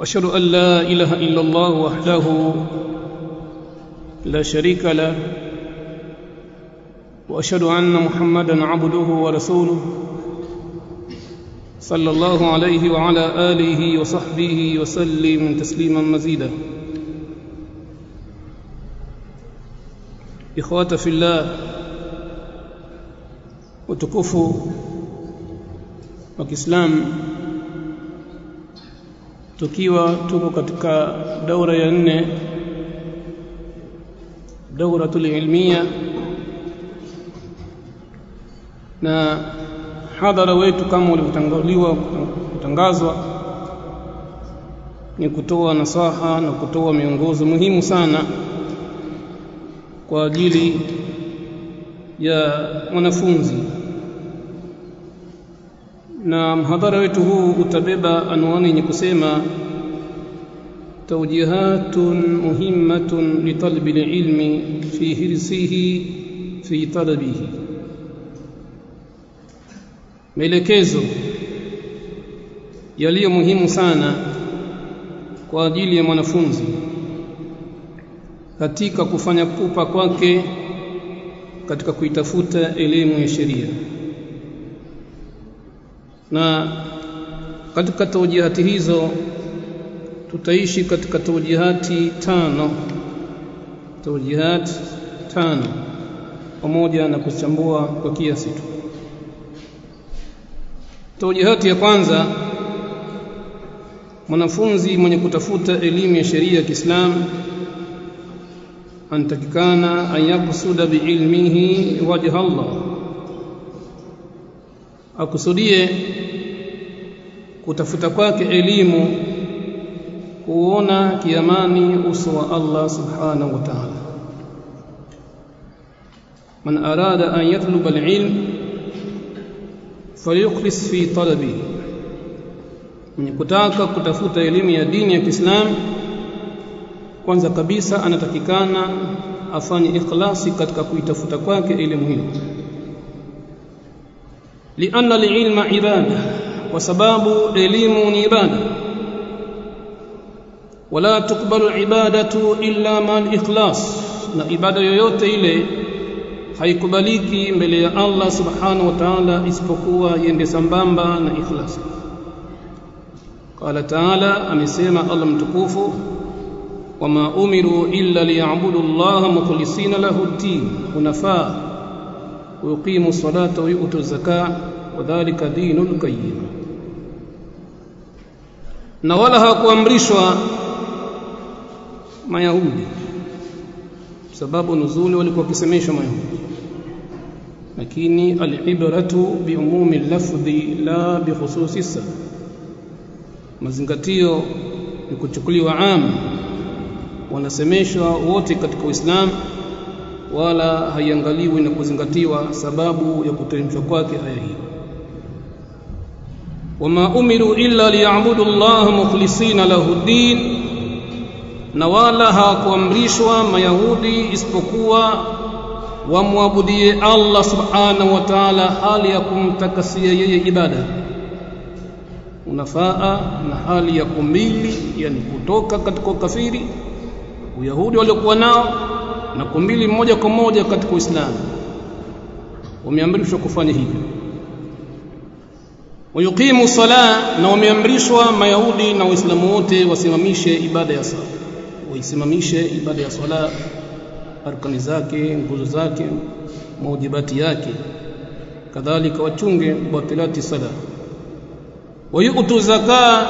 وأشهد أن لا إله إلا الله وحده لا شريك له وأشهد أن محمدا عبده ورسوله صلى الله عليه وعلى آله وصحبه وسلم تسليما مزيدا. اخوات في الله وتكفوا Kiislamu tukiwa tuko katika daura ya nne dauratul ilmiya na hadhara wetu kama ulivyotanguliwa kutangazwa ni kutoa nasaha na kutoa miongozo muhimu sana kwa ajili ya mwanafunzi na mhadhara wetu huu utabeba anwani yenye kusema tawjihatun muhimmatun litalbi lilmi fi hirsihi fi talabihi. Maelekezo yaliyo muhimu sana kwa ajili ya mwanafunzi katika kufanya pupa kwake katika kuitafuta elimu ya sheria na katika tawjihati hizo tutaishi katika tawjihati tano. Tawjihati tano. Pamoja na kuchambua kwa kiasi tu. Tawjihati ya kwanza mwanafunzi mwenye kutafuta elimu ya sheria ya Kiislamu antakikana an yakusuda biilmihi wajha Allah. Akusudie kutafuta kwake elimu kuona kiamani uso wa Allah subhanahu wa ta'ala man arada an yatluba alilm falyukhlis fi talabi mwenye kutaka kutafuta elimu ya dini ya Kiislamu kwanza kabisa anatakikana afanye ikhlasi katika kuitafuta kwake elimu hiyo لأن العلم عبادة وسباب علم عبادة ولا تقبل العبادة إلا مع الإخلاص na ibada yoyote ile haikubaliki mbele ya Allah subhanahu wa ta'ala isipokuwa yende sambamba na ikhlas qala ta'ala amesema Allah mtukufu wama umiru illa liya'budu Allah mukhlisina lahu ad-din hunafaa ويقيموا الصلاة ويؤتوا الزكاة وذلك دين القيم na wala hawakuamrishwa mayahudi. Sababu nuzuli walikuwa wakisemeshwa mayahudi. Lakini alibratu biumumi lafdhi la bikhususi sa mazingatio ni kuchukuliwa am. Wanasemeshwa wote katika uislamu wala haiangaliwi na kuzingatiwa sababu ya kuteremshwa kwake aya hii wama umiru illa liya'budu llaha mukhlisina lahu din na wala hawakuamrishwa mayahudi isipokuwa wamwabudie Allah subhanahu wa ta'ala hali ya kumtakasia yeye ibada. Unafaa na hali ya kumbili yani kutoka katika ukafiri uyahudi waliokuwa nao na kumbili moja kwa moja katika Uislamu. Wameamrishwa kufanya hivyo wayuqimu sala na wameamrishwa mayahudi na waislamu wote wasimamishe ibada ya sala. Waisimamishe ibada ya sala arkani zake nguzo zake maujibati yake. Kadhalika wachunge batilati sala. Wayutu zaka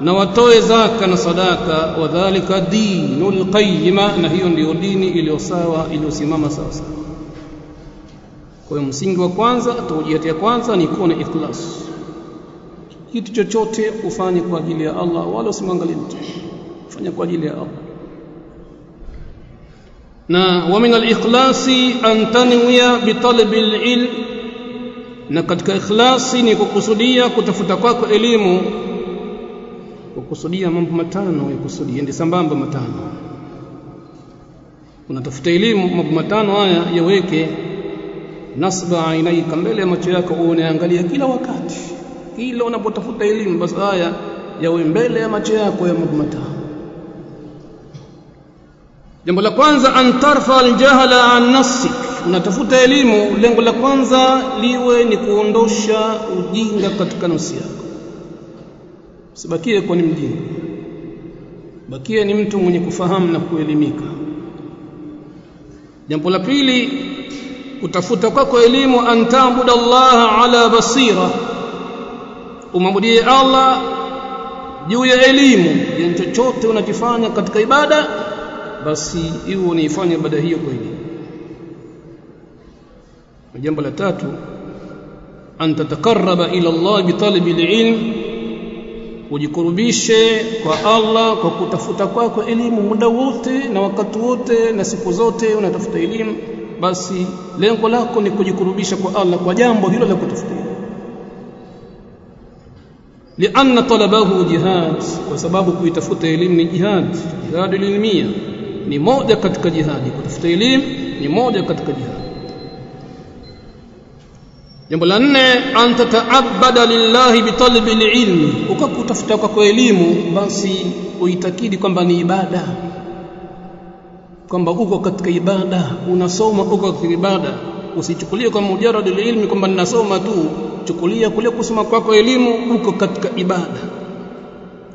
na watoe zaka na sadaka. Wadhalika dinul qayyima na hiyo ndiyo dini iliyo sawa iliyosimama sawa kwa hiyo msingi wa kwanza taujiati ya kwanza ni kuwa na ikhlas. Kitu chochote ufanye kwa ajili ya Allah wala usimwangalie mtu. Fanya kwa ajili ya Allah. Na wa min al-ikhlasi an tanwiya bi talab al-ilm na katika ikhlasi ni kukusudia kutafuta kwako elimu kukusudia mambo matano ya kusudia ndi sambamba matano. Unatafuta elimu mambo matano haya yaweke nasba ainaika mbele ya macho yako unaangalia kila wakati kila unapotafuta elimu basi haya yawe mbele ya macho yako ya mambo matano jambo la kwanza an tarfa aljahala an nafsik unatafuta elimu lengo la kwanza liwe ni kuondosha ujinga katika nafsi yako. Usibakie kwa ni mjinga. Bakie ni mtu mwenye kufahamu na kuelimika. Jambo la pili kutafuta kwako elimu antaabuda Allah ala basira. Umabudie Allah juu ya elimu. Yani chochote unakifanya katika ibada basi iwe unaifanya ibada hiyo kwa elimu jambo la tatu an tatakarraba ila Allah bitalibi alilm. Ujikurubishe kwa Allah kwa kutafuta kwako elimu muda wote na wakati wote na siku zote unatafuta elimu basi lengo lako ni kujikurubisha kwa Allah kwa jambo hilo la kutafutia lianna talabahu jihad kwa sababu kuitafuta elimu ni jihad. Jihad ilmia ni moja katika jihadi. Kutafuta elimu ni moja katika jihadi. Jambo la nne antataabada lillahi bitalbi ilmi. Ukakutafuta kwa elimu basi uitakidi kwamba ni ibada kwamba uko katika ibada unasoma uko katika ibada usichukulie kwa mujaradi ilmi kwamba ninasoma tu. Chukulia kule kusoma kwako elimu uko katika ibada.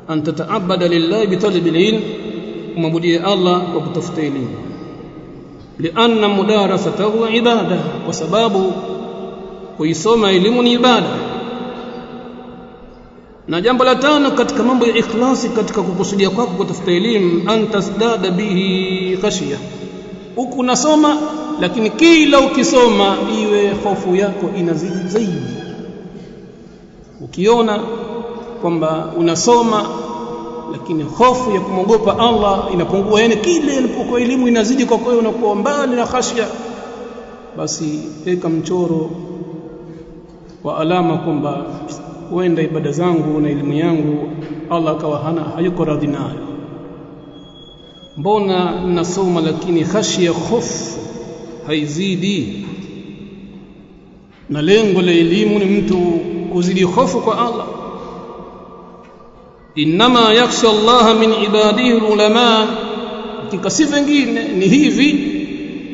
An tataabada lillahi bitalibi ilm umabudie Allah kwa kutafuta elimu. Lianna mudarasatahu ibada kwa sababu kuisoma elimu ni ibada na jambo la tano katika mambo ya ikhlasi katika kukusudia kwako kutafuta elimu antasdada bihi khashya huku unasoma lakini kila ukisoma iwe hofu yako inazidi zaidi. Ukiona kwamba unasoma lakini hofu ya kumwogopa Allah inapungua yani kile ilipokuwa elimu inazidi kwa kweli unakuwa mbali na khashya basi weka mchoro wa alama kwamba huenda ibada zangu na elimu yangu Allah akawa hana hayuko radhi nayo. Mbona nasoma lakini khashia hofu haizidi? Na lengo la elimu ni mtu kuzidi hofu kwa Allah. Inma yakhsha Allah min ibadihi ulama hakika si vingine ni hivi.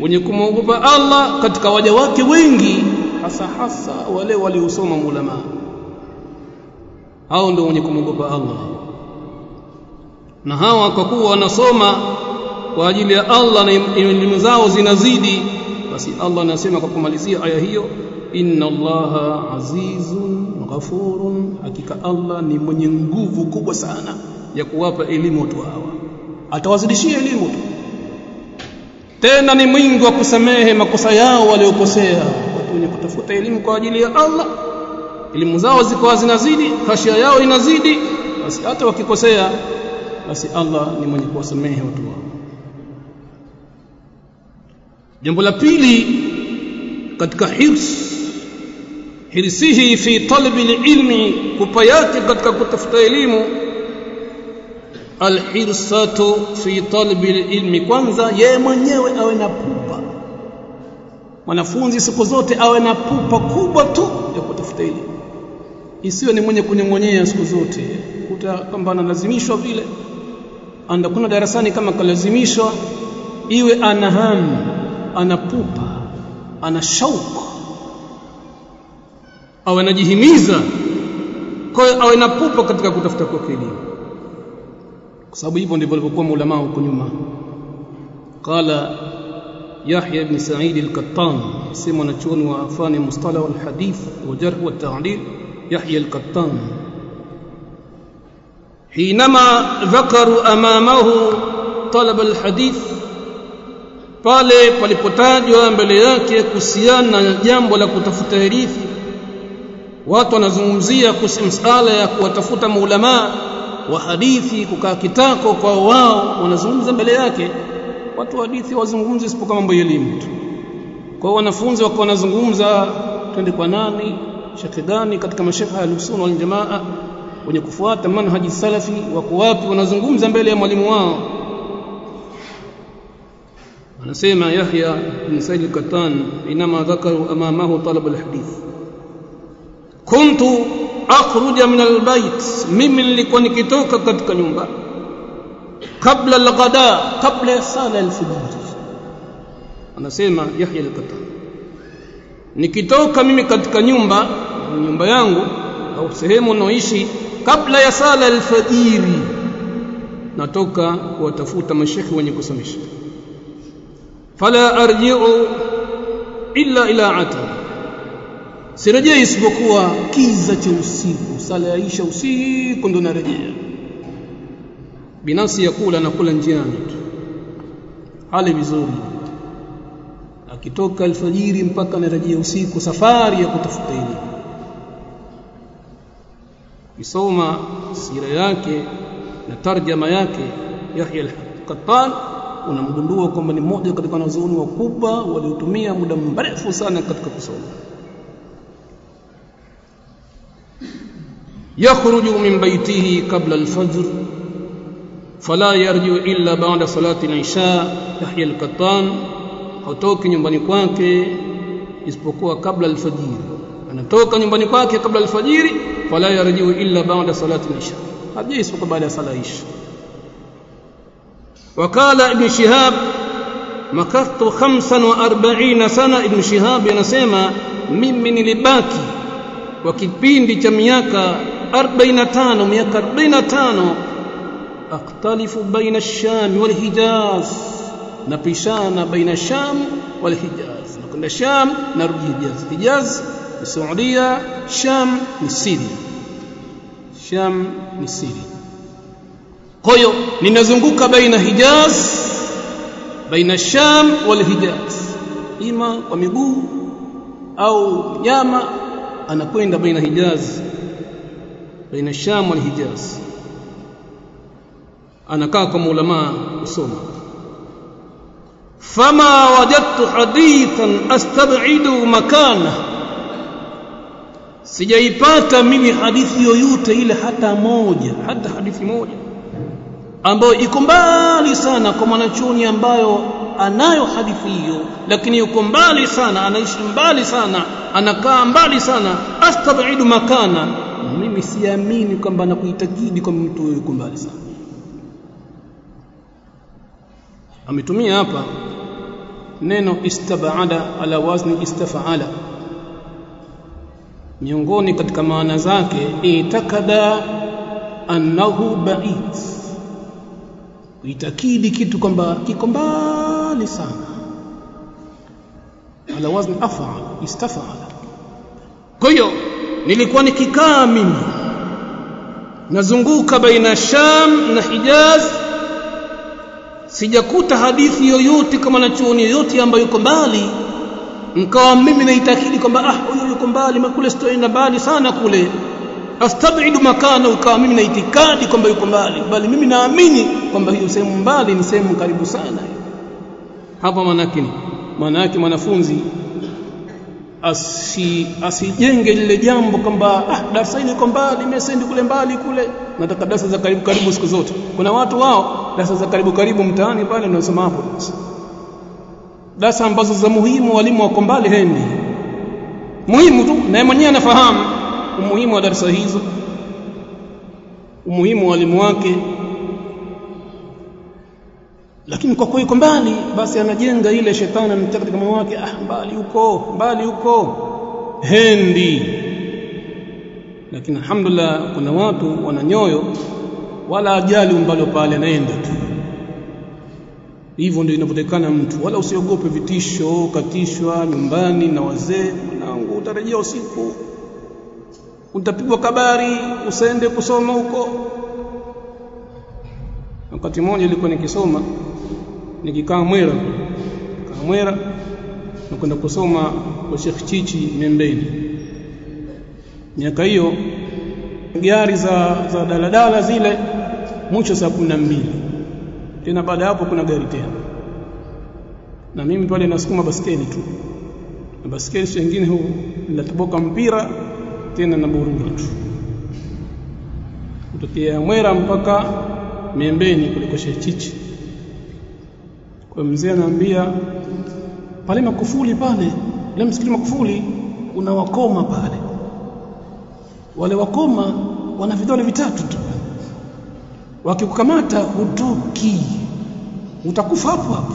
Wenye kumwogopa Allah katika waja wake wengi hasa hasa wale waliosoma ulama hao ndio wenye kumwogopa Allah. Na hawa kwa kuwa wanasoma kwa ajili ya Allah na elimu zao zinazidi basi Allah anasema kwa kumalizia aya hiyo inna allaha azizun ghafurun. Hakika Allah ni mwenye nguvu kubwa sana ya kuwapa elimu watu hawa. Atawazidishia elimu tu. Tena ni mwingi wa kusamehe makosa yao waliokosea watu wenye kutafuta elimu kwa ajili ya Allah elimu zao ziko zinazidi khashia yao inazidi basi hata wakikosea basi Allah ni mwenye kuwasamehe watu wao. Jambo la pili katika hirs hirsihi fi talabi alilmi kupayati katika kutafuta elimu alhirsatu fi talabi alilmi kwanza yeye mwenyewe awe na pupa. Mwanafunzi siku zote awe na pupa kubwa tu ya kutafuta elimu isiwe ni mwenye kunyong'onyea siku zote kuta kwamba analazimishwa vile andakuna darasani kama kalazimishwa iwe ana hamu ana pupa ana shauku awe anajihimiza kwa hiyo awe na pupa katika kutafuta kwake elimu kwa sababu hivyo ndivyo walivyokuwa maulama huko nyuma qala يحيى بن سعيد القطان سمع نچون وفان مصطلح الحديث وجرح والتعديل يحيى القطان حينما ذكروا امامه طلب الحديث pale palipotajwa mbele yake kuhusiana na jambo la kutafuta hadithi watu wanazungumzia kuhusu msala ya kuwatafuta maulama wa hadithi kukaa kitako kwa wao wanazungumza mbele yake watu wa hadithi wazungumzi isipokuwa mambo ya elimu tu kwa hiyo wanafunzi wako wanazungumza twende kwa nani Shekhe gani katika mashekhe al-usul wal jamaa wenye kufuata manhaji salafi wako wapi wanazungumza mbele ya mwalimu wao anasema Yahya bin Said al-Qattan inama dhakaru amamahu talab al-hadith kuntu akhruja min al-bayt mimi nilikuwa nikitoka katika nyumba kabla al-ghada kabla sala al-fajr anasema Yahya al-Qattan nikitoka mimi katika nyumba nyumba yangu au sehemu naoishi kabla ya sala alfajiri natoka kuwatafuta mashekhi wenye kusomesha. Fala arji'u illa ila atar sirejei isipokuwa kiza cha usiku sala ya isha usiku ndo narejea. Binafsi yakula nakula njiani tu. Hali vizuri akitoka alfajiri mpaka anarejea usiku safari ya kutafuta elimu. Kisoma sira yake na tarjama yake Yahya al-Qattan unamgundua kwamba ni mmoja katika wanazuoni wakubwa waliotumia muda mrefu sana katika kusoma. Yakhruju min baitihi qabla al-fajr fala yarji'u illa ba'da salati al-isha Yahya al-Qattan hatoki nyumbani kwake isipokuwa kabla al-fajr anatoka nyumbani kwake kabla al-fajiri fala yarji'u illa ba'da salati al-isha hajui isipokuwa baada ya sala isha wakala ibn shihab makathu 45 sana ibn shihab anasema mimi nilibaki kwa kipindi cha miaka 45 miaka 45 aktalifu baina ash-sham wal hijaz napishana baina sham wal hijaz. Nakwenda sham narudi hijaz. Hijaz ni saudia sham ni siria. Sham ni siria. Kwa hiyo ninazunguka baina hijaz baina sham wal hijaz. Ima kwa miguu au nyama anakwenda baina hijaz baina sham wal hijaz. Anakaa kwa maulamaa kusoma fama wajadtu hadithan astab'idu makana. Sijaipata mimi hadithi yoyote ile hata moja hata hadithi moja. Ambayo iko mbali sana kwa mwanachuoni ambayo anayo hadithi hiyo lakini yuko mbali sana anaishi mbali sana anakaa mbali sana. Astab'idu makana. Mimi siamini kwamba nakuitakidi kwamba mtu yuko mbali sana ametumia hapa neno istabada ala wazni istafaala. Miongoni katika maana zake itakada annahu ba'id. Itakidi kitu kwamba kiko mbali sana. Ala wazni af'al istafaala. Kwa hiyo nilikuwa nikikaa mimi nazunguka baina Sham na Hijaz sijakuta hadithi yoyote kama na chuoni yoyote ambayo yuko mbali nikawa mimi naitakidi kwamba ah huyo yuko mbali kule sitoenda mbali sana kule. Astabidu makana ukawa mimi naitikadi kwamba yuko mbali bali mimi naamini kwamba hiyo sehemu mbali ni sehemu karibu sana. Hapa manake ni mwanafunzi asi asijenge lile jambo kwamba ah darasa hili liko mbali mesendi kule mbali kule. Nataka darasa za karibu karibu siku zote. Kuna watu wao darasa za karibu karibu mtaani pale unasoma hapo darasa. Ambazo za muhimu walimu wako mbali hendi. Muhimu tu na mwenyewe anafahamu umuhimu wa darasa hizo umuhimu wa walimu wake lakini kwa kuwa iko mbali basi anajenga ile shetani anamtaka katika moyo wake ah mbali huko mbali huko. Hendi. Lakini alhamdulillah kuna watu wana nyoyo wala ajali umbali pale anaenda tu. Hivyo ndio inavyotekana mtu. Wala usiogope vitisho katishwa nyumbani na wazee mwanangu utarejea usiku. Utapigwa kabari usende kusoma huko. Wakati mmoja ilikuwa nikisoma nikikaa Mwera kaa Mwera na kwenda kusoma kwa Sheikh Chichi Membeni miaka hiyo gari za za daladala zile mwisho saa kumi na mbili. Tena baada hapo kuna gari tena. Na mimi pale nasukuma baskeli tu. Na baskeli wengine huu natoboka mpira tena na burura tu. Kutokea Mwera mpaka Membeni kuliko Shechichi kwa mzee anaambia pale Makufuli pale ile msikiti Makufuli una wakoma pale. Wale wakoma wana vidole vitatu tu. Wakikukamata hutoki. Utakufa hapo hapo.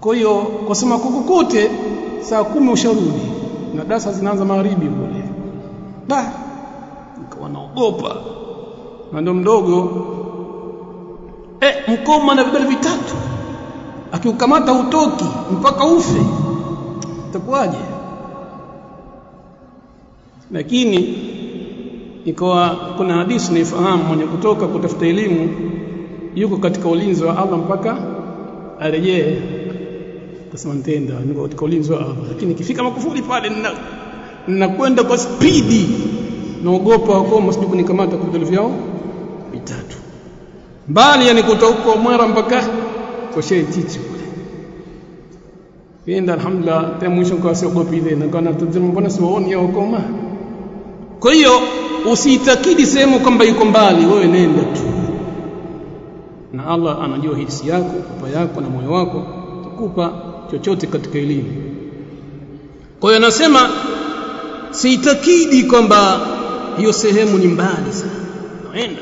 Kwa hiyo kwa sema kukukote saa kumi usharudi. Na dasa zinaanza magharibi kule. Da nikawa naogopa na ndo mdogo eh mkoma na vidole vitatu. Akiukamata utoki mpaka ufe. Itakuwaje? Lakini ikawa kuna hadithi nifahamu mwenye kutoka kutafuta elimu yuko katika ulinzi wa Allah mpaka arejee. Kasema nitenda niko katika ulinzi wa Allah. Lakini kifika makufuli pale ninakwenda kwa spidi naogopa wakoma sije kunikamata kwa vidole vyao mbali yani kutoka mwera mpaka kwa shehe chichi kule. Yenda alhamdulillah tena mwisho kwa siogopi na kana tazama mbona siwaoni koma. kwa hiyo usiitakidi sehemu kwamba yuko mbali wewe nenda tu. Na Allah anajua hisi yako kupa yako na moyo wako tukupa chochote katika elimu kwa hiyo anasema siitakidi kwamba hiyo sehemu ni mbali sana. Naenda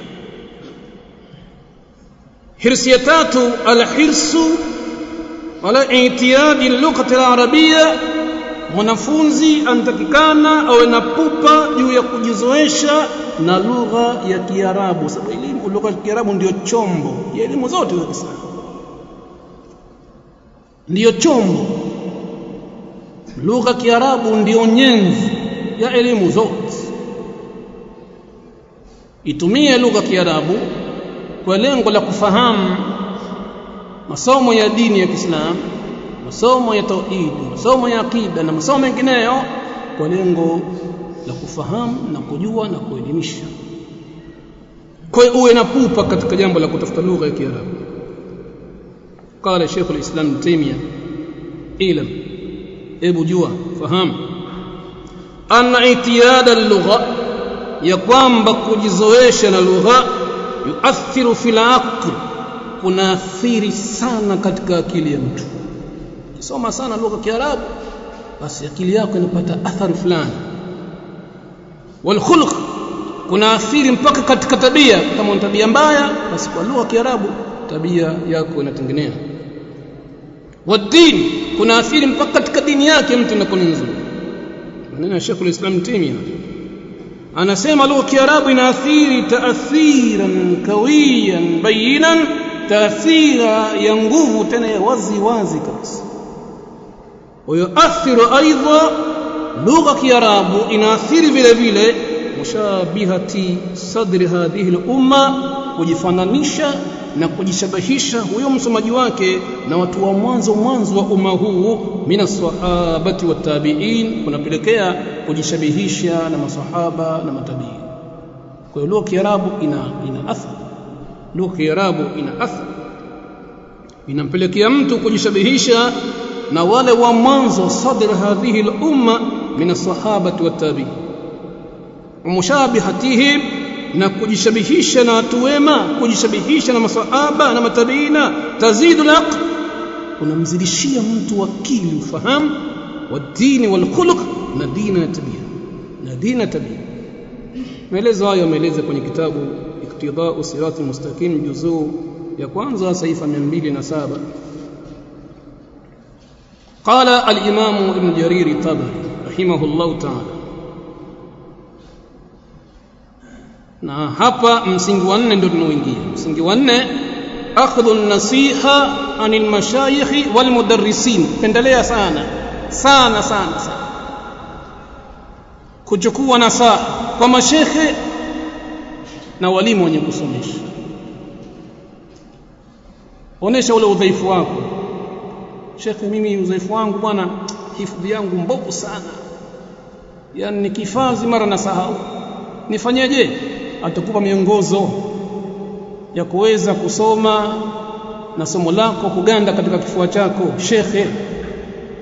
hirsi ya tatu alhirsu ala itiadi lughati alarabia mwanafunzi anatakikana awe na pupa juu ya kujizoesha na lugha ya Kiarabu. Sababu elimu lugha ya Kiarabu ndiyo chombo. Ya elimu zote za ndiyo chombo. Lugha ya Kiarabu ndiyo nyenzo ya elimu zote. Itumie lugha ya Kiarabu kwa lengo la kufahamu masomo ya dini ya Kiislamu, masomo ya tauhid, masomo ya aqida na masomo mengineyo kwa lengo la kufahamu na kujua na kuelimisha. Kwa hiyo uwe na pupa katika jambo la kutafuta lugha ya Kiarabu. Qala Sheikh al-Islam Ibn Taymiyyah, ebu jua, fahamu anna itiyada lugha, ya kwamba kujizoesha na lugha yuathiru fil aql kunaathiri sana katika akili ya mtu. Ukisoma sana lugha ya Kiarabu basi akili yako inapata athari fulani. Wal khuluq kunaathiri mpaka katika tabia. Kama una tabia mbaya basi kwa lugha ya Kiarabu tabia yako inatengenea. Wadini kunaathiri mpaka katika dini yake mtu inakuwa nzuri. Maneno ya Sheikh al-Islam Taimiyya anasema lugha ya Kiarabu inaathiri taathiran kawiyan bayinan taathira ya nguvu tena ya wazi wazi kabisa ويؤثر أيضا لغه العرب inaathiri vile vile mushabihati sadri hadhihi al-umma kujifananisha na kujishabahisha huyo msomaji wake na watu wa mwanzo mwanzo wa umma huu mina sahabati wa tabi'in kunapelekea kujishabihisha na masahaba na matabiin. Kwa hiyo lugha ya Kiarabu ina ina athari lugha ya Kiarabu ina athari inampelekea mtu kujishabihisha na wale wa mwanzo sadr hadhihi al-umma min as-sahabati wa tabi'in. Mushabihatihim na kujishabihisha na watu wema kujishabihisha na masahaba na matabiina tazidu laq unamzidishia mtu akili ufahamu wa dini wal khuluq na dini na tabia na dini na tabia maelezo hayo yameeleza kwenye kitabu iktidau siratul mustaqim juzuu ya kwanza saifa 207 قال الإمام ابن جرير الطبري رحمه الله تعالى na hapa msingi wa nne ndio tunaoingia. Msingi wa nne akhdhu nasiha anil mashayikh wal mudarrisin. Pendelea sana. Sana sana sana. Kuchukua nasaha kwa mashekhe na walimu wenye kusomesha. Onesha ule udhaifu wako. Shekhe mimi udhaifu wangu bwana hifadhi yangu mbovu sana. Yani nikifazi mara nasahau nifanyeje atakupa miongozo ya kuweza kusoma na somo lako kuganda katika kifua chako shekhe.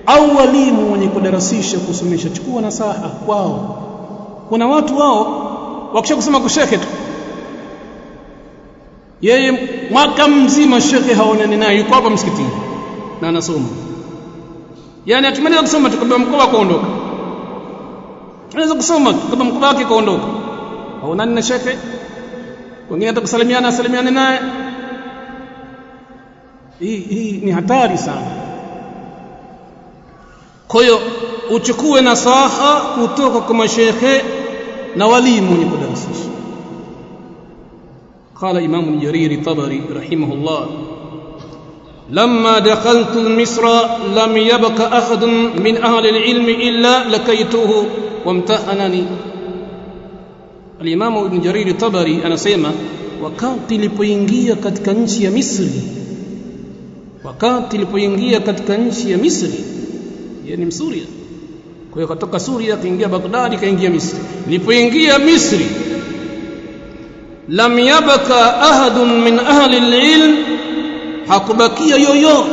Au walimu wenye kudarasisha kusomesha chukua nasaha kwao. Kuna watu wao wakisha kusema kushekhe tu yeye mwaka mzima shekhe haonani naye yuko hapa msikitini na anasoma. Yani akimaliza kusoma tukabeba mkoba kuondoka. Anaweza kusoma kama mkoba wake kaondoka haonani na shekhe wengine hata kusalimiana asalimiane naye hii hii ni hatari sana kwa hiyo uchukue nasaha kutoka kwa mashekhe na walimu wenye kudarasisha قال إمام جرير الطبري رحمه الله لما دخلت مصر لم يبق أحد من أهل العلم إلا لكيته وامتحنني Alimamu Ibn Jariri Tabari anasema wakati ilipoingia katika nchi ya Misri, wakati ilipoingia katika nchi ya Misri, yeye ni Msuria. Kwa hiyo katoka Suria akaingia Baghdadi, ikaingia Misri. Ilipoingia Misri, lam yabaka ahadun min ahli alilm, hakubakia yoyote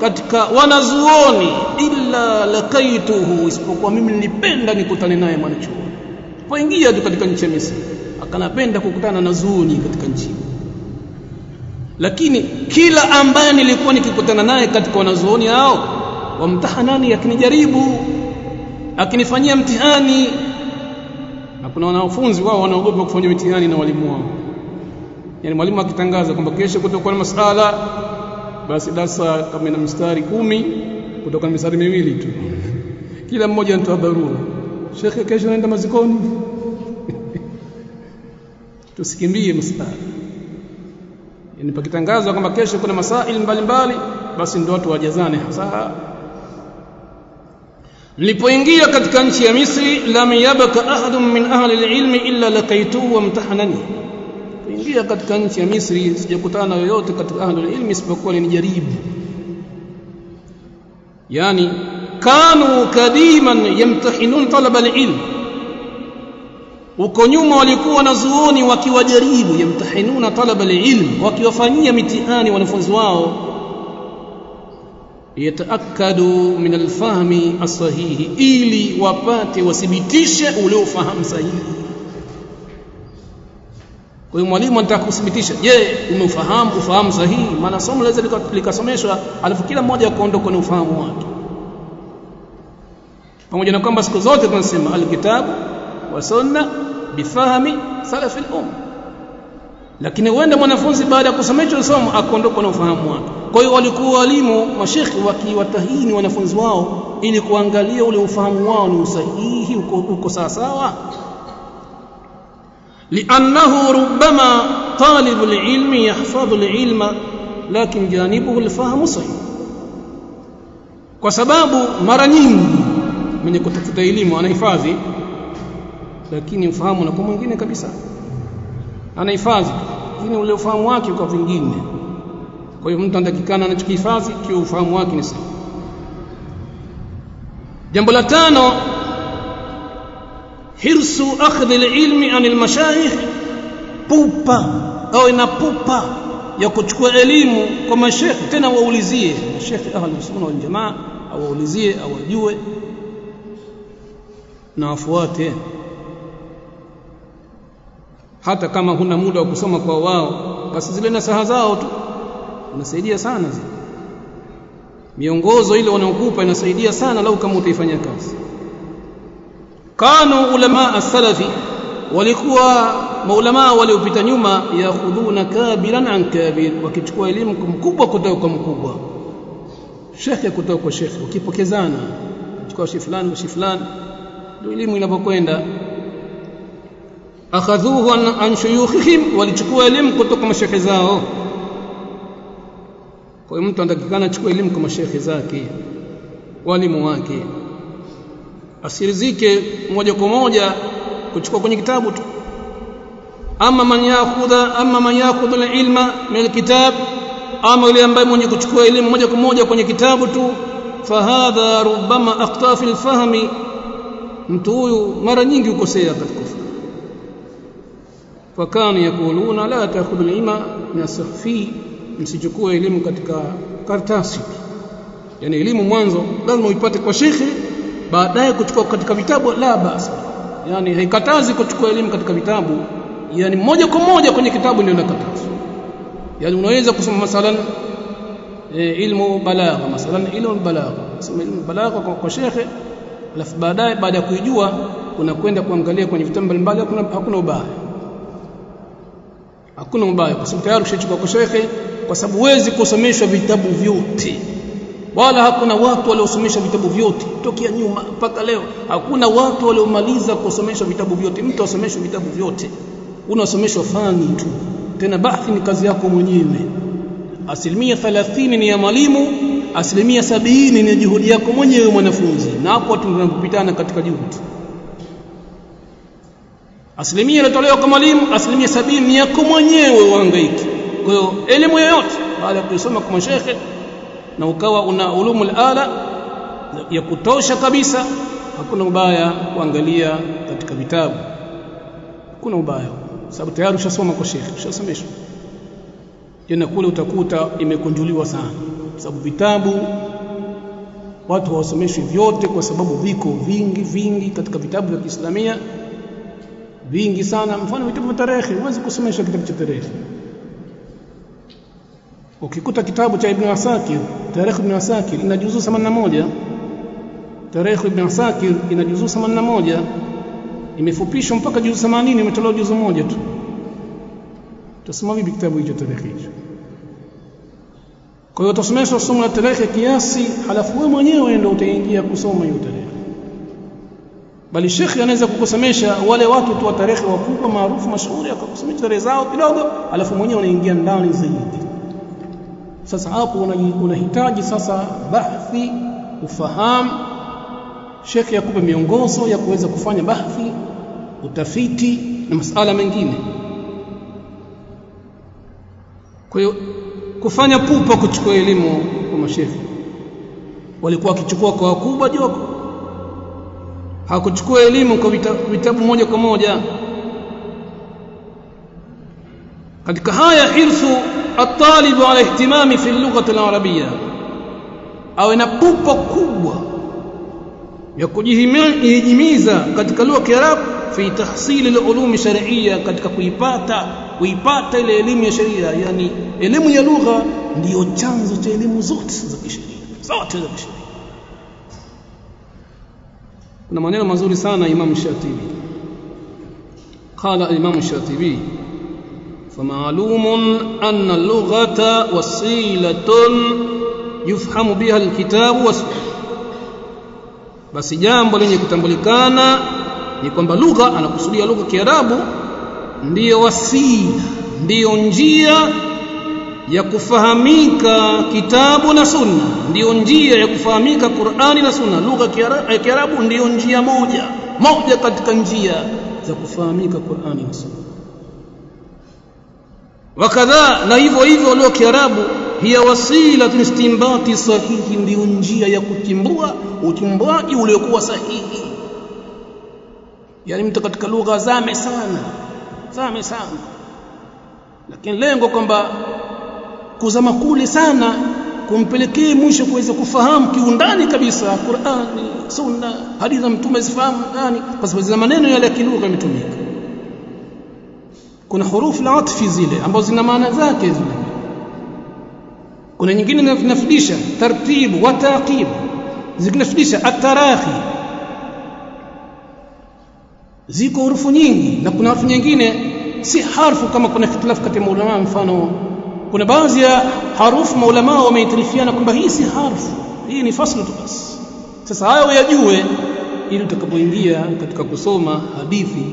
katika wanazuoni illa lakaituhu, isipokuwa mimi nilipenda nikutane naye mwanachuoni poingia tu katika nchi ya Misri. Akanapenda kukutana na zuoni katika nchi. Lakini kila ambaye nilikuwa nikikutana naye katika wanazuoni hao wamtahanani akinijaribu akinifanyia mtihani. Na kuna wanafunzi wao wanaogopa kufanya mtihani na walimu wao. Yani mwalimu akitangaza kwamba kesho kutakuwa na masala basi darasa kama ina mistari kumi kutoka mistari miwili tu. Kila mmoja anatoa barua shekhe kesho naenda mazikoni. Tusikimbie mstari. Yani pakitangazwa kwamba kesho kuna masail mbalimbali basi ndio watu wajazane hasa. Nilipoingia katika nchi ya Misri lam yabaka ahadun min ahli alilmi illa laqaituhu wamtahanani kuingia katika nchi ya Misri sijakutana na yoyote katika ahli alilmi isipokuwa linijaribu yani kanu kadiman yamtahinun talaba alilm uko nyuma walikuwa wanazuoni wakiwajaribu yamtahinuna talaba alilm wakiwafanyia mitihani wanafunzi wao yataakadu min alfahmi asahihi ili wapate wathibitishe ule ufahamu sahihi kwa hiyo mwalimu anataka kuthibitisha je umeufahamu ufahamu sahihi maana somo laweza likasomeshwa alafu kila mmoja akaondoka na ufahamu wake pamoja na kwamba siku zote tunasema alkitabu wa sunna bifahmi salafi al-um lakini huenda mwanafunzi baada ya kusomeshwa somo akaondoka na ufahamu wake kwa hiyo walikuwa walimu mashekhi wakiwatahini wanafunzi wao ili kuangalia ule ufahamu wao ni usahihi uko, uko sawa sawa لأنه ربما طالب العلم يحفظ العلم لكن جانبه الفهم صحيح kwa sababu mara nyingi mwenye kutafuta elimu anahifadhi lakini ufahamu kwa mwingine kabisa. Anahifadhi. Lakini ule ufahamu wake kwa vingine. Kwa hiyo mtu anatakikana anachokihifadhi kio ufahamu wake ni sawa. Jambo la tano hirsu akhdhi alilmi an almashayikh pupa au ina pupa ya kuchukua elimu kwa mashekhe tena waulizie mashekhe ahlus sunna wal jamaa au waulizie au awajue na wafuate. Hata kama huna muda wa kusoma kwa wao basi zile nasaha zao tu. Inasaidia sana zile. Miongozo ile wanaokupa inasaidia sana lau kama utaifanya kazi. Kanu ulama as-salafi walikuwa maulama waliopita nyuma yakhudhuna kabiran an kabir wakichukua elimu mkubwa kutoka kwa mkubwa. Shekhe kutoka kwa shekhe wakipokezana. Chukua shi fulani shi fulani elimu inapokwenda akhadhuhu an, shuyukhihim walichukua elimu kutoka mashekhe zao. Kwa mtu anatakikana achukue elimu kwa mashekhe zake walimu wake. Asirizike moja kwa moja kuchukua kwenye kitabu tu. Ama man yakhudha ama man yakhudha alilma min alkitab ama yule ambaye mwenye kuchukua elimu moja kwa moja kwenye kitabu tu fahadha rubbama aqtafil fi alfahmi mtu huyu mara nyingi ukosea katika kufa fakanu yakuluna la takhudhu ilma min sahfi msichukue elimu katika kartasi yani elimu mwanzo lazima uipate kwa shekhi baadaye kuchukua katika vitabu la basi yani haikatazi kuchukua elimu katika vitabu. Yani moja kwa moja kwenye kitabu ndio nakataza yani unaweza kusoma masalan e, ilmu balagha masalan ilmu balagha. Sema ilmu balagha kwa, kwa shekhe alafu baadaye baada ya kuijua unakwenda kuangalia kwenye vitabu mbalimbali hakuna hakuna ubaya. Hakuna ubaya kwa sababu tayari ushachukua kwa shekhe kwa sababu huwezi kusomeshwa vitabu vyote. Wala hakuna watu waliosomesha vitabu vyote tokea nyuma mpaka leo. Hakuna watu waliomaliza kusomesha vitabu vyote. Mtu asomeshwe vitabu vyote. Unasomeshwa fani tu. Tena bahthi ni kazi yako mwenyewe. Asilimia 30 ni ya mwalimu asilimia sabini ni juhudi yako mwenyewe mwanafunzi na hapo tunapopitana katika juhudi. Asilimia inatolewa kwa mwalimu asilimia sabini ni yako mwenyewe uhangaiki kwa hiyo elimu yoyote baada ya kuisoma kwa mashekhe na ukawa una ulumul ala ya kutosha kabisa hakuna ubaya kuangalia katika vitabu. Hakuna ubaya. Sababu tayari ushasoma kwa shekhe ushasomeshwa. Tena kule utakuta imekunjuliwa sana sababu vitabu watu hawasomeshwi vyote kwa sababu viko vingi vingi katika vitabu vya Kiislamia vingi sana. Mfano vitabu vya tarehe huwezi kusomesha kitabu cha tarehe. Ukikuta kitabu cha Ibn Asakir tarehe Ibn Asakir ina juzuu 81 tarehe Ibn Asakir ina juzuu 81 imefupishwa mpaka juzuu 80 imetolewa juzuu moja tu. Tutasoma vipi kitabu hicho tarehe hicho kwa hiyo utasomeshwa somo la tarehe kiasi halafu wewe mwenyewe ndio utaingia kusoma hiyo tarehe. Bali shekhi anaweza kukusomesha wale watu tu wa tarehe wakubwa maarufu mashuhuri akakusomesha tarehe zao kidogo alafu mwenyewe unaingia ndani zaidi. Sasa hapo unahitaji sasa bahthi ufahamu. Shekhi yakupe miongozo ya kuweza kufanya bahthi utafiti na masala mengine. Kwa hiyo kufanya pupa kuchukua elimu kwa mashehe walikuwa wakichukua kwa wakubwa jogo hakuchukua elimu kwa vitabu moja kwa moja katika haya hirsu الطالب على اهتمام في اللغة العربية awe na pupa kubwa ya kujihimiza katika lugha ya Kiarabu fi tahsili al-ulum shar'iyya katika kuipata kuipata ile elimu ya sheria yani elimu ya lugha ndiyo chanzo cha elimu zote za kisheria zote za kisheria kuna maneno mazuri sana Imam Shatibi qala Imam Shatibi فمعلوم أن اللغة وسيلة يفهم بها الكتاب والسنة basi jambo lenye kutambulikana ni kwamba lugha anakusudia lugha Kiarabu ndiyo wasila ndiyo njia ya kufahamika kitabu na sunna. Ndiyo njia ya kufahamika Qur'ani na sunna. Lugha ya Kiarabu ndiyo njia moja. Moja katika njia za kufahamika Qur'ani na sunna. Wakadha na hivyo hivyo lugha ya Kiarabu hiya wasila istinbati sahihi. Ndiyo njia ya kutimbua utimbuaji uliokuwa sahihi. Yani mtu katika lugha zame sana zame sana. Lakini lengo kwamba kuzama kule sana kumpelekee mwisho kuweza kufahamu kiundani kabisa Qur'ani sunna hadithi za mtume zifahamu ndani kwa sababu maneno yale ya kilugha yametumika. Kuna hurufu la atfi zile ambazo zina maana zake zile. Kuna nyingine zinafundisha tartibu wa taqib. Zinafundisha atarahi ziko hurufu nyingi na kuna harfu nyingine. Si harfu kama kuna ikhtilafu kati ya maulamaa mfano kuna baadhi ya harufu maulamaa wameitirifiana kwamba hii si harfu hii ni faslu tu basi sasa hayo uyajue ili utakapoingia katika kusoma hadithi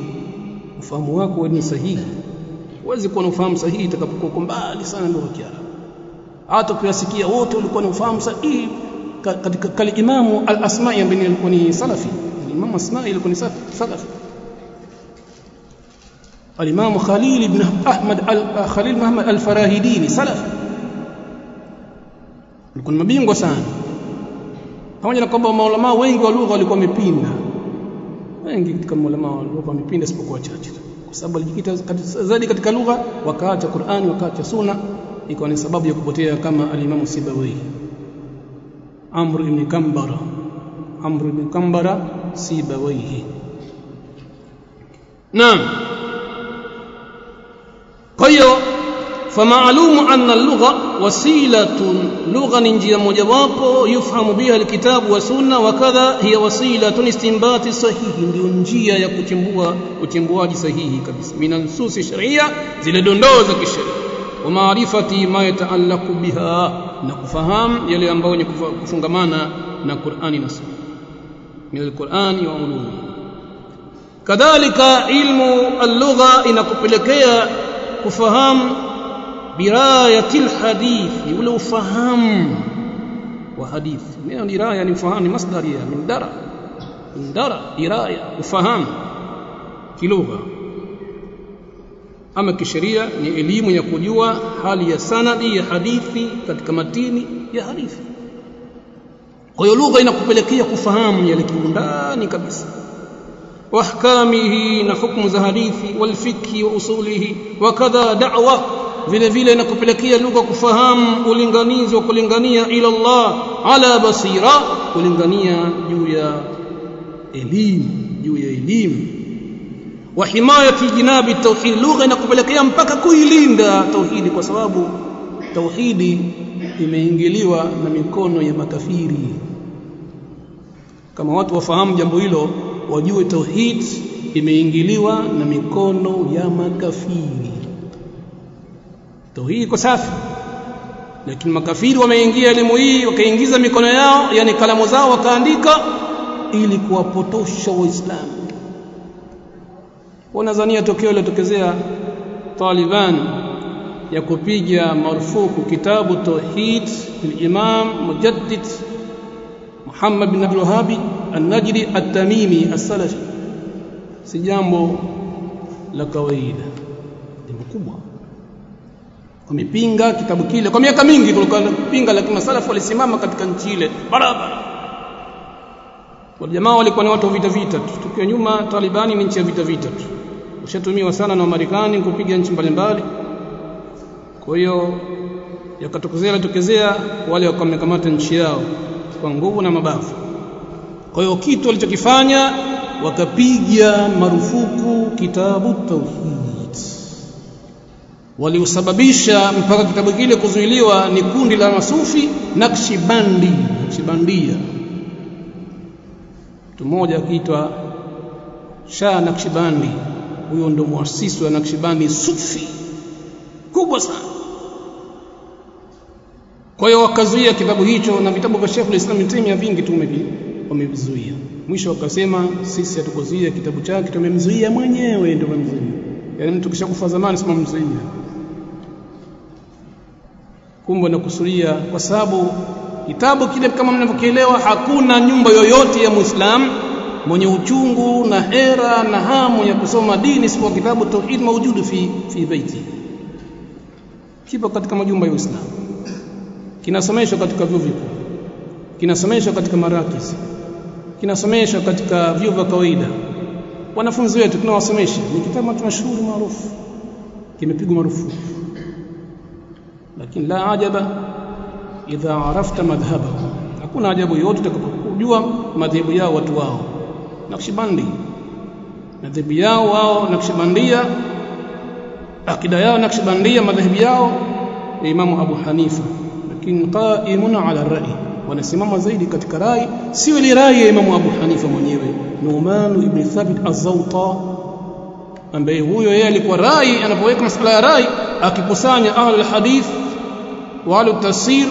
ufahamu wako ni sahihi. Huwezi kuwa na ufahamu sahihi itakapokuwa mbali sana ndio Kiarabu. Hata kuyasikia wote ulikuwa na ufahamu sahihi katika imamu al-asma'i ambaye alikuwa ni salafi. Imamu asma'i alikuwa ni salafi الإمام خليل بن أحمد خليل بن أحمد الفراهيدي سلف alikuwa mabingwa sana pamoja na kwamba maulama wengi wa lugha walikuwa wamepinda wengi katika ulama wa lugha wamepinda isipokuwa wachache kwa sababu walijikita zaidi katika lugha wakaacha Qur'ani wakaacha sunna ikawa ni sababu ya kupotea kama alimamu Sibawi Amr ibn Kambara Amr ibn Kambara Sibawi Naam Kwa hiyo famaalumu anna lugha wasilatun lugha ni njia mojawapo yufhamu biha alkitabu wa sunna wa kadha hiya wasilatun istinbati sahihi ndio njia ya kuchimbua uchimbuaji sahihi kabisa minansusi sharia zile dondoo za kisheria wa maarifati ma yataallaqu biha na kufahamu yale ambayo ni kufungamana na Qur'ani na Sunna min alqur'ani wa ulumi kadhalika ilmu al-lugha inakupelekea kufahamu dirayati alhadithi ule ufahamu wa hadithi neno diraya ni ufahamu ni masdari ya min dara min dara diraya ufahamu kilugha ama kisheria ni elimu ya kujua hali ya sanadi ya hadithi katika matini ya hadithi kwa hiyo lugha inakupelekea kufahamu yale kiundani kabisa واحكامه na hukumu za hadithi walfikhi wa usulihi wakadha da'wa vile vile inakupelekea lugha kufahamu ulinganizi wa kulingania ila Allah ala basira kulingania juu ya elimu juu ya elimu wa himayati jinabi tauhid lugha inakupelekea mpaka kuilinda tauhidi kwa sababu tauhidi imeingiliwa na mikono ya makafiri kama watu wafahamu jambo hilo wajue tauhid imeingiliwa na mikono ya makafiri. Tauhid iko safi lakini makafiri wameingia elimu hii wakaingiza mikono yao yani kalamu zao wakaandika ili kuwapotosha waislamu. Wanazania tokeo lilotokezea Taliban ya kupiga marufuku kitabu tauhid al-Imam Mujaddid Muhammad bin Abdul Wahhab An-Najdi At-Tamimi As-Salafi. Si jambo la kawaida. Jambo kubwa. Wamepinga kitabu kile. Kwa miaka mingi tulikuwa tunapinga lakini masalafu walisimama katika nchi ile. Barabara. Jamaa walikuwa ni watu wa vita vita tu. Tukiwa nyuma Talibani ni nchi ya vita vita tu. Ushatumiwa sana na Marekani kupiga nchi mbalimbali. Kwa hiyo yakatokezea tokezea wale wakamekamata nchi yao kwa nguvu na mabavu. Kwa hiyo kitu walichokifanya wakapiga marufuku kitabu tauhid. Waliosababisha mpaka kitabu kile kuzuiliwa ni kundi la masufi nakshibandi nakshibandia mtu mmoja akiitwa Shah Nakshibandi huyo ndo muasisi wa Nakshibandi sufi. Kubwa sana kwa hiyo wakazuia kitabu hicho na vitabu vya Sheikh al-Islam Taymiyyah vingi tu wamevizuia. Mwisho wakasema sisi hatukuzuia kitabu chake tumemzuia mwenyewe ndio tumemzuia yani mtu kishakufa zamani sema mzuia kumbe nakusudia kwa sababu kitabu kile kama mnavyokielewa hakuna nyumba yoyote ya Muislamu mwenye uchungu na hera na hamu ya kusoma dini isipokuwa kitabu tauhid maujudu fi fi baiti. Kipo katika majumba ya Uislamu kinasomeshwa katika vyuo vikuu. Kinasomeshwa katika marakis. Kinasomeshwa katika vyuo vya kawaida. Wanafunzi wetu tunawasomesha. Ni kitabu mashuhuri maarufu. Kimepigwa marufuku. Lakini la ajaba idha arafta madhhabahu. Hakuna ajabu yote utakapojua madhehebu yao watu wao. Nakshibandi madhehebu yao wao nakshibandia akida yao nakshibandia madhehebu yao. Ya Imamu Abu Hanifa qaimun ala rai wanasimama zaidi katika rai sio ile rai ya Imamu Abu Hanifa mwenyewe. Numan ibn Thabit az-Zawta ambaye huyo yeye alikuwa rai anapoweka masuala ya rai akikusanya ahlul hadith wa ahlul tafsir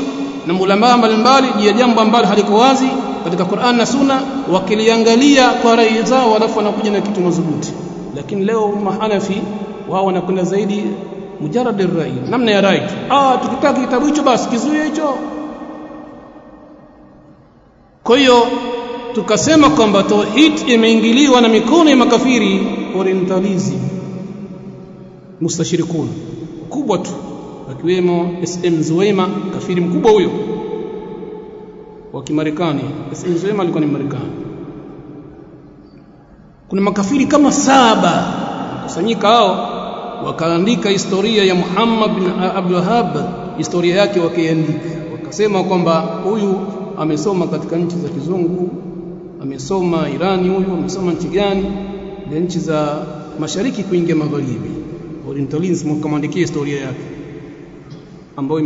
na ulama mbalimbali ya jambo ambalo haliko wazi katika Qur'an na Sunna wakiliangalia kwa rai zao alafu wanakuja na kitu madhubuti. Lakini leo mahanafi wao wanakwenda zaidi mujarrad rai namna ya rai ah tukitaka kitabu hicho basi kizuie hicho. Kwa hiyo tukasema kwamba tauhid imeingiliwa na mikono ya makafiri orientalism. Mustashirikun. Kubwa tu. Akiwemo SM Zuema kafiri mkubwa huyo. Wa Kimarekani. SM Zuema alikuwa ni Marekani. Kuna makafiri kama saba. Kusanyika hao wakaandika historia ya Muhammad bin Abdul Wahhab historia yake wakaiandika, wakasema kwamba huyu amesoma katika nchi za kizungu amesoma Irani huyu amesoma nchi gani? Na nchi za mashariki kuingia magharibi. Orientalism wakamwandikia historia yake ambayo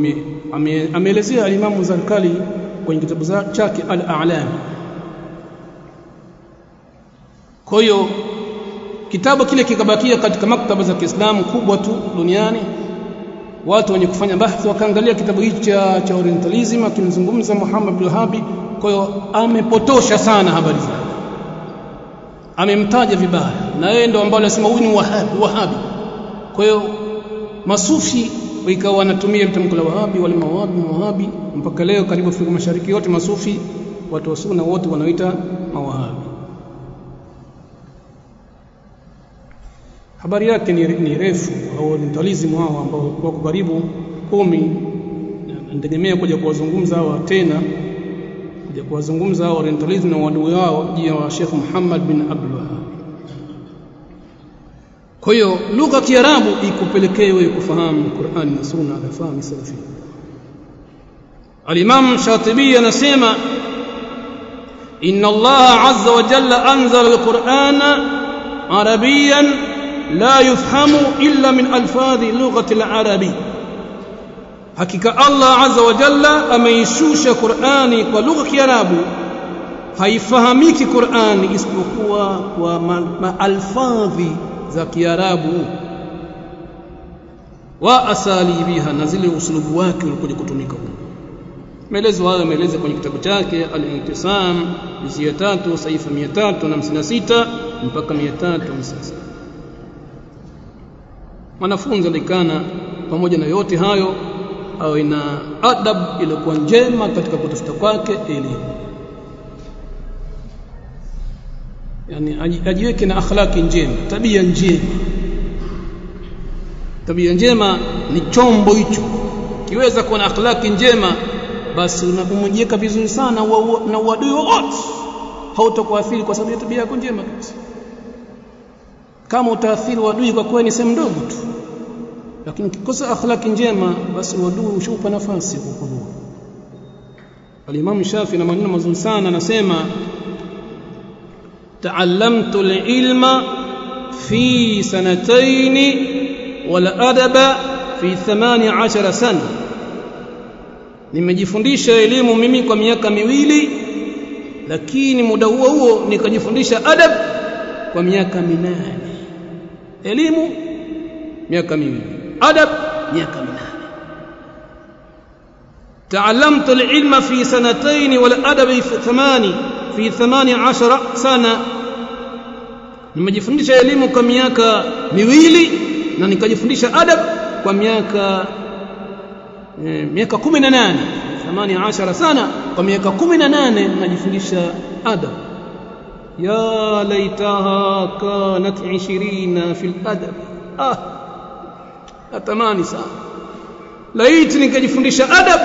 ame, ameelezea alimamu Zarkali kwenye kitabu chake al-A'lam. Kwa hiyo kitabu kile kikabakia katika maktaba za Kiislamu kubwa tu duniani. Watu wenye kufanya bahthi wakaangalia kitabu hichi cha, cha orientalism akimzungumza Muhammad bin Wahabi. Kwa hiyo amepotosha sana habari zake amemtaja vibaya. Na yeye ndo ambaye anasema huyu ni wahabi wahabi. Kwa hiyo masufi ikawa wanatumia mtamko la wahabi wale mawahabi mawahabi. Mpaka leo karibu Afrika Mashariki yote masufi watu wa sunna wote wanaoita mawahabi habari yake ni, ni refu au orientalism hao ambao wako karibu kumi. Nitegemea kuja kuwazungumza hawa tena kuja kuwazungumza hawa orientalism na wadui wao juu ya Sheikh Muhammad bin Abdul Wahhab. Kwa hiyo lugha ya Kiarabu ikupelekee wewe kufahamu Qur'ani na Sunna na fahamu salafi. Al-Imam Shatibi anasema inna Allah azza wa jalla anzala al-Qur'ana arabiyan la yufhamu illa min alfadhi lughati al-arabi hakika Allah azza wa jalla ameishusha Qur'ani kwa lugha ya Kiarabu haifahamiki Qur'ani isipokuwa kwa maalfadhi za Kiarabu wa asalibiha na zile usulubu wake ulikuja kutumika huko maelezo hayo ameeleza kwenye kitabu chake al-Intisam juzia 3 saifa 356 mpaka 356 mwanafunzi alikana pamoja na yote hayo awe na adab iliyokuwa njema katika kutafuta kwake elimu yani ajiweke na akhlaki njema tabia njema. Tabia njema ni chombo hicho. Kiweza kuwa na akhlaki njema basi unapomjieka vizuri sana na uadui wowote hautakuathiri kwa sababu ya tabia yako njema kabisa kama utaathiri uadui kwa kuwa ni sehemu ndogo tu lakini ukikosa akhlaki njema basi uadui ushupa nafasi kukudhuru Al-Imam Shafi na maneno mazuri sana anasema تعلمت العلم في سنتين والأدب في ثمان عشر سنة nimejifundisha elimu mimi kwa miaka miwili lakini muda huo huo nikajifundisha adab kwa miaka minane elimu miaka miwili adab miaka minane تعلمت العلم في سنتين والأدب في ثماني في ثماني عشر سنة nimejifundisha elimu kwa miaka miwili na nikajifundisha adab kwa miaka e, miaka 18 18 sana kwa miaka 18 najifundisha adab ya ليتها كانت 20 في الأدب ah natamani sana. Laiti nikajifundisha adab.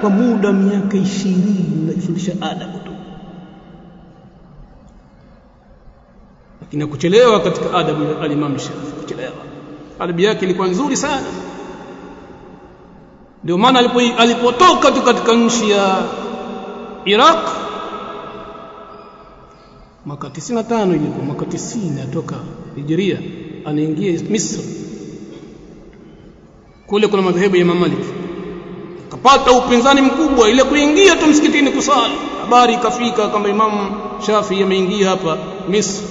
Kwa muda miaka 20 najifundisha adab tu. Lakini kuchelewa katika adabu ya al-Imam Shafi kuchelewa. Adabu yake ilikuwa nzuri sana. Ndio maana alipo alipotoka tu katika nchi ya Iraq mwaka 95 ilikuwa mwaka 90 atoka Hijria anaingia Misri. Kule kuna madhehebu ya Imam Malik. Kapata upinzani mkubwa ile kuingia tu msikitini kusali. Habari ikafika kama Imam Shafi ameingia hapa Misri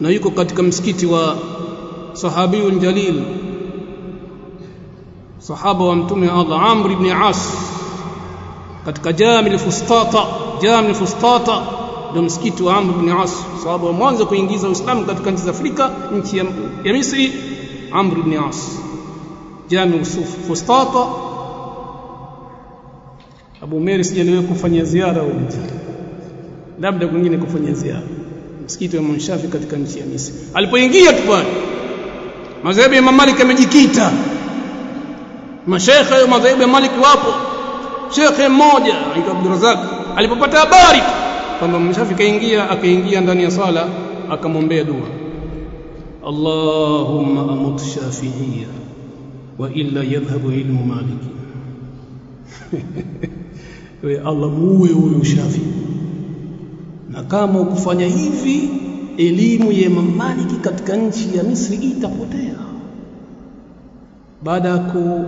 na yuko katika msikiti wa sahabiyul jalil sahaba wa mtume Allah Amr ibn As katika Jami al-Fustata Jami al-Fustata ndio msikiti wa Amr ibn As sababu wa mwanzo kuingiza Uislamu katika nchi za Afrika nchi ya, Misri Amr ibn As. Jami usuf fustata. Abu Meri sijaliwe kufanya ziara huko. Labda kwingine kufanya ziara. Msikiti wa Imam Shafi katika nchi ya Misri. Alipoingia tu bwana madhehebu ya Imam Malik yamejikita. Mashekhe madhehebu ya Malik wapo. Shekhe mmoja anaitwa Abdurazak alipopata habari kwamba mshafi Shafi kaingia akaingia ndani ya sala akamwombea dua. Allahumma amut shafiia wa illa yadhhabu ilmu maliki. We Allah muue huyu shafi. Na kama ukufanya hivi elimu ya Imam Maliki katika nchi ya Misri itapotea. Baada ya ku,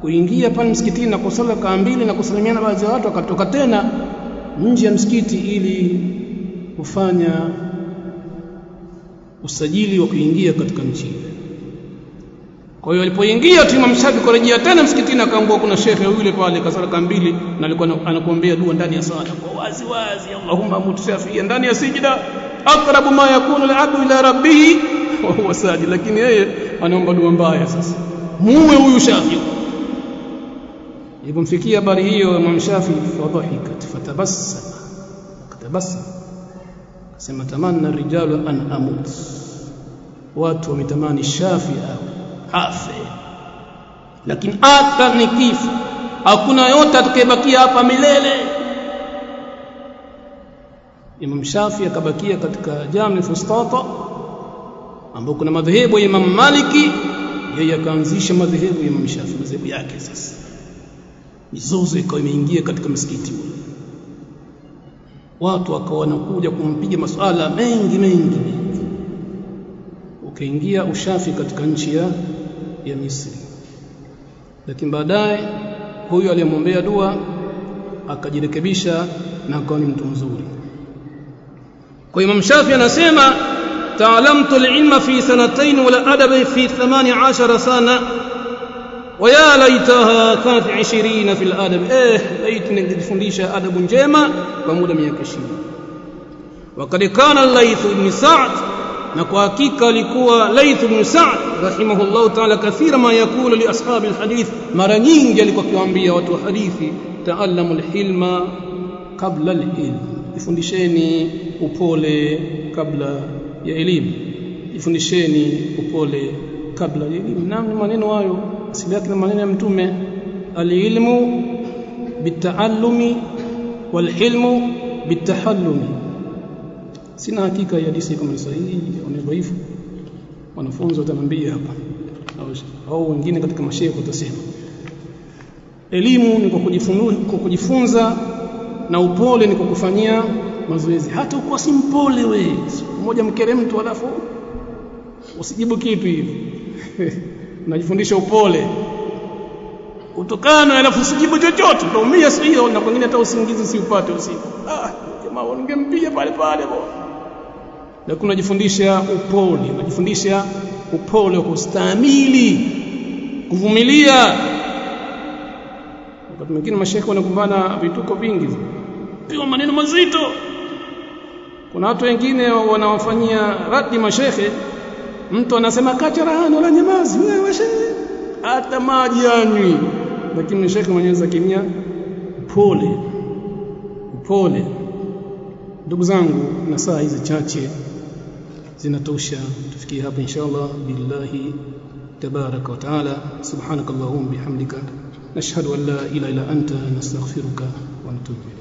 kuingia pale msikitini na kusala kaa mbili na kusalimiana baadhi ya watu akatoka tena nje ya msikiti ili kufanya usajili wa kuingia katika nchi. Kwa hiyo alipoingia tu Imam Shafi kurejea tena msikitini akaambua kuna shekhe yule pale kasaraka mbili na alikuwa anakuombea dua ndani ya sala. Kwa wazi wazi Allahumma mut ndani ya sijida aqrabu ma yakunu al-abdu ila rabbih wa huwa sajid. Lakini yeye anaomba dua mbaya sasa. Muwe huyu Shafi ilipomfikia habari hiyo Imam Shafi fadhahikat fatabassama akatabassama akasema tamanna rijalu an amut. Watu wametamani Shafi afe lakini hata nikifa hakuna yote atakayebakia hapa milele. Imam Shafi akabakia katika Jami Fustata ambapo kuna madhehebu ya Imam Maliki yeye akaanzisha madhehebu ya Imam Shafi madhehebu yake sasa mizozo ikawa imeingia katika msikiti ule, watu wakawa wanakuja kumpiga masuala mengi mengi, ukaingia ushafi katika nchi ya, ya Misri. Lakini baadaye huyu aliyemwombea dua akajirekebisha na akawa ni mtu mzuri. Kwa Imam Shafi anasema taalamtu alilma fi sanatain wala adabi fi 18 sana ويا ليتها كانت عشرين في الأدب. إيه ليتني قد فنديش أدب جيما بمودة ميا كشين. وقد كان الليث بن سعد نكو كيكا لكوا ليث بن سعد رحمه الله تعالى كثير ما يقول لأصحاب الحديث مره نيجي alikuwa kiwaambia watu hadithi taallamu alhilma qabla alhilm ifundisheni upole kabla ya elimu ifundisheni upole kabla ya نعم نعم maneno hayo asili yake na maneno ya mtume alilmu bitaallumi walhilmu bitahallumi sina hakika ya hadithi kama ni sahihi au ni dhaifu. Wanafunzi watanambia hapa. Au wengine katika mashehe watasema. Elimu ni kwa kujifunza, na upole ni kwa kufanyia mazoezi. Hata ukuwa si mpole wewe mmoja mkere mtu alafu usijibu kitu hivi unajifundisha upole. Utokana alafu usijibu chochote. Utaumia sio na kwingine hata usingizi usiupate usiku. Ah jamaa ungempiga pale pale bo. Lakini unajifundisha upole unajifundisha upole wa kustahimili kuvumilia. Wakati mwingine mashehe wanakumbana vituko vingi. Pia maneno mazito. Kuna watu wengine wanawafanyia radi mashekhe mtu anasema kacha rahani wala nyamazi wewe shehe hata maji yanywi lakini shekhe mwenyewe kimya pole pole ndugu zangu na saa hizi chache zinatosha tufikie hapa inshallah billahi تبارك وتعالى سبحانك اللهم bihamdika نشهد ان لا اله الا anta نستغفرك ونتوب natubu